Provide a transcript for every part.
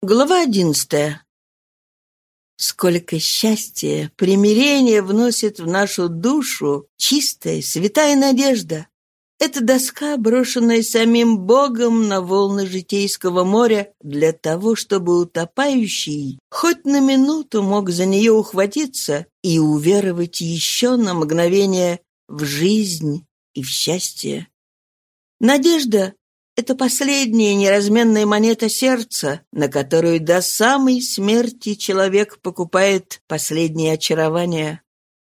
Глава одиннадцатая. Сколько счастья, примирения вносит в нашу душу чистая, святая надежда. Это доска, брошенная самим Богом на волны житейского моря для того, чтобы утопающий хоть на минуту мог за нее ухватиться и уверовать еще на мгновение в жизнь и в счастье. Надежда это последняя неразменная монета сердца, на которую до самой смерти человек покупает последнее очарование.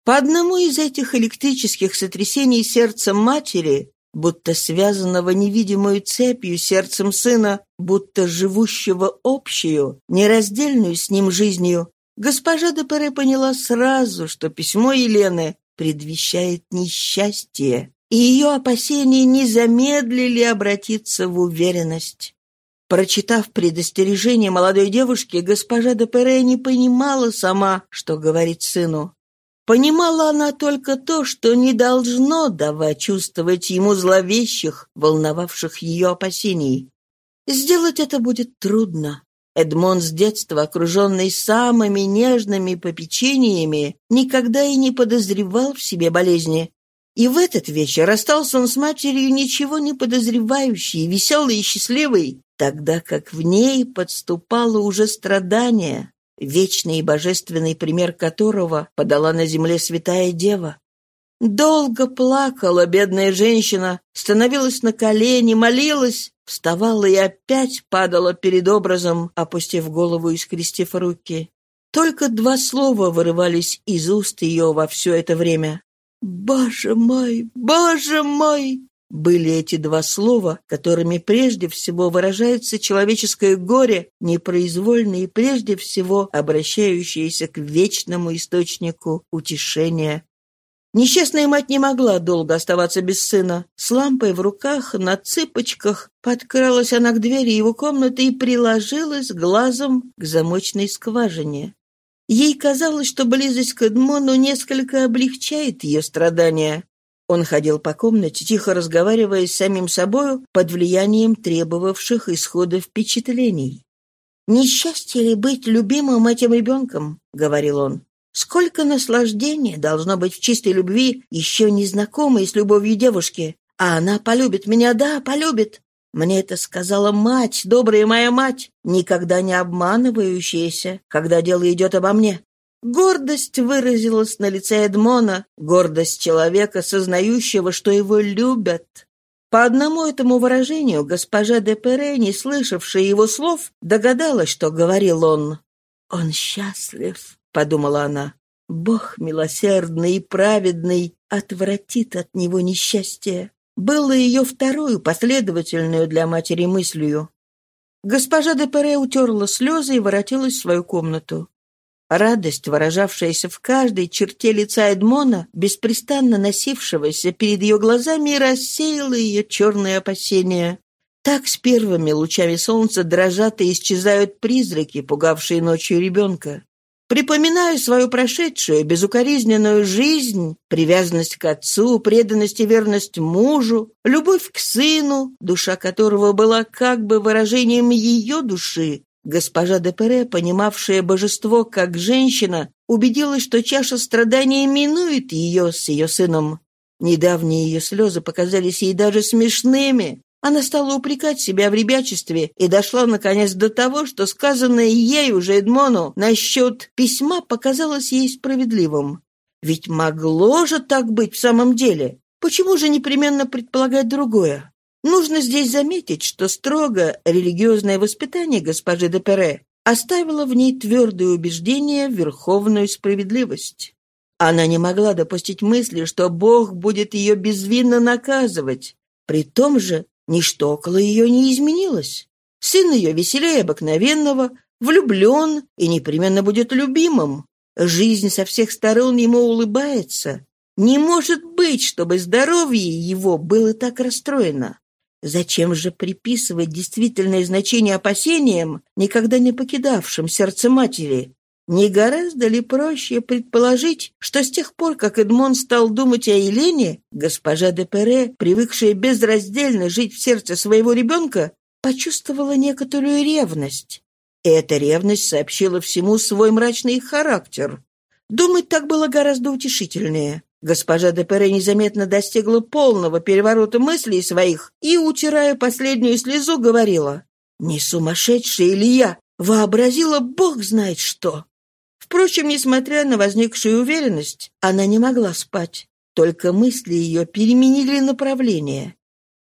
По одному из этих электрических сотрясений сердца матери, будто связанного невидимую цепью сердцем сына, будто живущего общую, нераздельную с ним жизнью, госпожа де Пере поняла сразу, что письмо Елены предвещает несчастье, и ее опасения не замедлили обратиться в уверенность. Прочитав предостережение молодой девушки, госпожа де Пере не понимала сама, что говорит сыну. Понимала она только то, что не должно давать чувствовать ему зловещих, волновавших ее опасений. Сделать это будет трудно. Эдмон с детства, окруженный самыми нежными попечениями, никогда и не подозревал в себе болезни, и в этот вечер расстался он с матерью, ничего не подозревающей, веселой и счастливой, тогда как в ней подступало уже страдание, вечный и божественный пример которого подала на земле святая дева. Долго плакала бедная женщина, становилась на колени, молилась, вставала и опять падала перед образом, опустив голову и скрестив руки. Только два слова вырывались из уст ее во все это время. «Боже мой! Боже мой!» были эти два слова, которыми прежде всего выражается человеческое горе, непроизвольно и прежде всего обращающееся к вечному источнику утешения. Несчастная мать не могла долго оставаться без сына. С лампой в руках, на цыпочках, подкралась она к двери его комнаты и приложилась глазом к замочной скважине. Ей казалось, что близость к Эдмону несколько облегчает ее страдания. Он ходил по комнате, тихо разговаривая с самим собою под влиянием требовавших исхода впечатлений. «Несчастье ли быть любимым этим ребенком?» — говорил он. «Сколько наслаждения должно быть в чистой любви, еще незнакомой с любовью девушки. А она полюбит меня, да, полюбит. Мне это сказала мать, добрая моя мать, никогда не обманывающаяся, когда дело идет обо мне. Гордость выразилась на лице Эдмона, гордость человека, сознающего, что его любят. По одному этому выражению госпожа де Пере, не слышавшая его слов, догадалась, что говорил он. «Он счастлив», — подумала она. «Бог милосердный и праведный отвратит от него несчастье» было ее вторую последовательную для матери мыслью. Госпожа де Пере утерла слезы и воротилась в свою комнату. Радость, выражавшаяся в каждой черте лица Эдмона, беспрестанно носившегося перед ее глазами, рассеяла ее черные опасения. Так с первыми лучами солнца дрожат и исчезают призраки, пугавшие ночью ребенка. Припоминаю свою прошедшую, безукоризненную жизнь, привязанность к отцу, преданность и верность мужу, любовь к сыну, душа которого была как бы выражением ее души. Госпожа де Пере, понимавшая божество как женщина, убедилась, что чаша страдания минует ее с ее сыном. Недавние ее слезы показались ей даже смешными, она стала упрекать себя в ребячестве и дошла, наконец, до того, что сказанное ей уже Эдмону насчет письма показалось ей справедливым. Ведь могло же так быть в самом деле. Почему же непременно предполагать другое? Нужно здесь заметить, что строго религиозное воспитание госпожи де Пере оставило в ней твердое убеждение в верховную справедливость. Она не могла допустить мысли, что Бог будет ее безвинно наказывать. При том же Ничто около ее не изменилось. Сын ее веселее обыкновенного, влюблен и непременно будет любимым. Жизнь со всех сторон ему улыбается. Не может быть, чтобы здоровье его было так расстроено. Зачем же приписывать действительное значение опасениям, никогда не покидавшим сердце матери? Не гораздо ли проще предположить, что с тех пор, как Эдмон стал думать о Елене, госпожа де Пере, привыкшая безраздельно жить в сердце своего ребенка, почувствовала некоторую ревность? эта ревность сообщила всему свой мрачный характер. Думать так было гораздо утешительнее. Госпожа де Пере незаметно достигла полного переворота мыслей своих и, утирая последнюю слезу, говорила, «Не сумасшедшая ли я? Вообразила бог знает что!» Впрочем, несмотря на возникшую уверенность, она не могла спать. Только мысли ее переменили направление.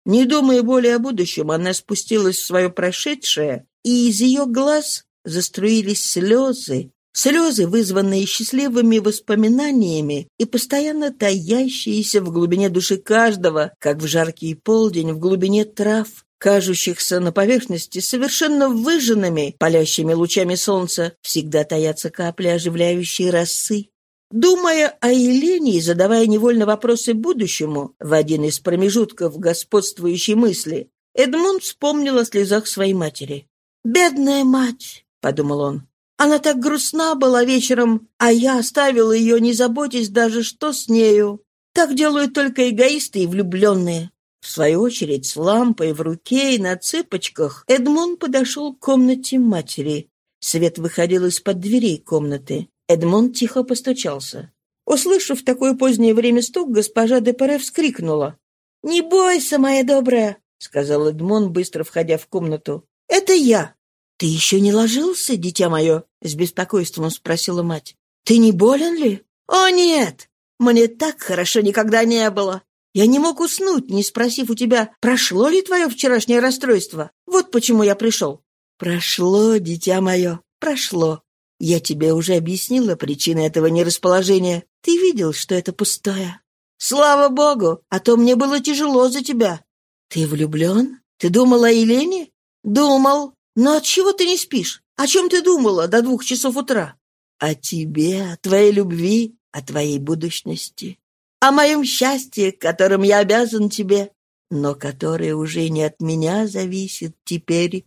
Не думая более о будущем, она спустилась в свое прошедшее, и из ее глаз заструились слезы, слезы, вызванные счастливыми воспоминаниями и постоянно таящиеся в глубине души каждого, как в жаркий полдень в глубине трав, кажущихся на поверхности совершенно выжженными палящими лучами солнца, всегда таятся капли оживляющей росы. Думая о Елене и задавая невольно вопросы будущему в один из промежутков господствующей мысли, Эдмунд вспомнил о слезах своей матери. «Бедная мать!» — подумал он. «Она так грустна была вечером, а я оставил ее, не заботясь даже, что с нею. Так делают только эгоисты и влюбленные». В свою очередь, с лампой в руке и на цыпочках, Эдмунд подошел к комнате матери. Свет выходил из-под дверей комнаты. Эдмонд тихо постучался. Услышав такое позднее время стук, госпожа де Пере вскрикнула. «Не бойся, моя добрая», — сказал Эдмон, быстро входя в комнату. «Это я». «Ты еще не ложился, дитя мое?» — с беспокойством спросила мать. «Ты не болен ли?» «О, нет! Мне так хорошо никогда не было. Я не мог уснуть, не спросив у тебя, прошло ли твое вчерашнее расстройство. Вот почему я пришел». «Прошло, дитя мое, прошло. Я тебе уже объяснила причины этого нерасположения. Ты видел, что это пустое. Слава богу, а то мне было тяжело за тебя. Ты влюблен? Ты думал о Елене? Думал. Но от чего ты не спишь? О чем ты думала до двух часов утра? О тебе, о твоей любви, о твоей будущности. О моем счастье, которым я обязан тебе, но которое уже не от меня зависит теперь.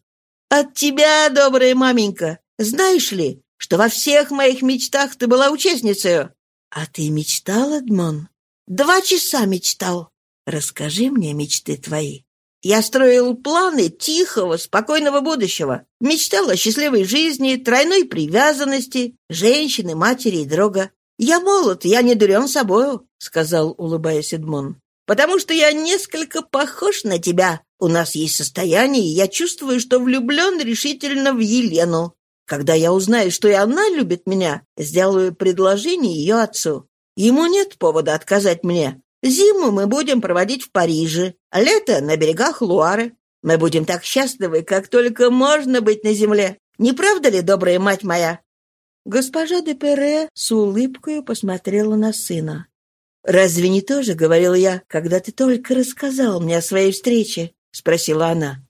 От тебя, добрая маменька. Знаешь ли, что во всех моих мечтах ты была участницей. А ты мечтал, Эдмон? Два часа мечтал. Расскажи мне мечты твои. Я строил планы тихого, спокойного будущего. Мечтал о счастливой жизни, тройной привязанности, женщины, матери и друга. «Я молод, я не дурен собою», — сказал, улыбаясь Эдмон. «Потому что я несколько похож на тебя. У нас есть состояние, и я чувствую, что влюблен решительно в Елену. Когда я узнаю, что и она любит меня, сделаю предложение ее отцу. Ему нет повода отказать мне. Зиму мы будем проводить в Париже, а лето — на берегах Луары. Мы будем так счастливы, как только можно быть на земле. Не правда ли, добрая мать моя?» Госпожа де Пере с улыбкой посмотрела на сына. «Разве не то же, — говорил я, — когда ты только рассказал мне о своей встрече?» — спросила она.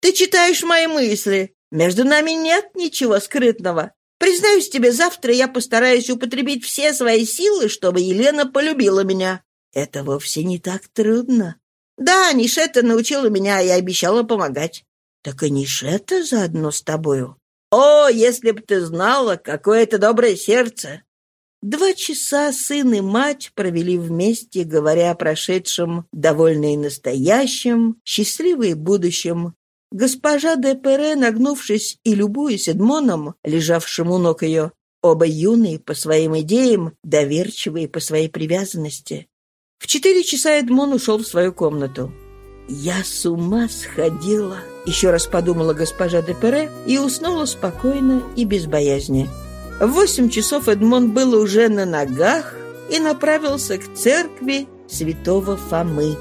«Ты читаешь мои мысли. Между нами нет ничего скрытного. Признаюсь тебе, завтра я постараюсь употребить все свои силы, чтобы Елена полюбила меня. Это вовсе не так трудно. Да, Нишета научила меня и обещала помогать. Так и Нишета заодно с тобою. О, если б ты знала, какое это доброе сердце! Два часа сын и мать провели вместе, говоря о прошедшем, довольные настоящим, счастливые будущем, Госпожа де Пере, нагнувшись и любуясь Эдмоном, лежавшим у ног ее, оба юные по своим идеям, доверчивые по своей привязанности. В четыре часа Эдмон ушел в свою комнату. «Я с ума сходила», — еще раз подумала госпожа де Пере и уснула спокойно и без боязни. В восемь часов Эдмон был уже на ногах и направился к церкви святого Фомы.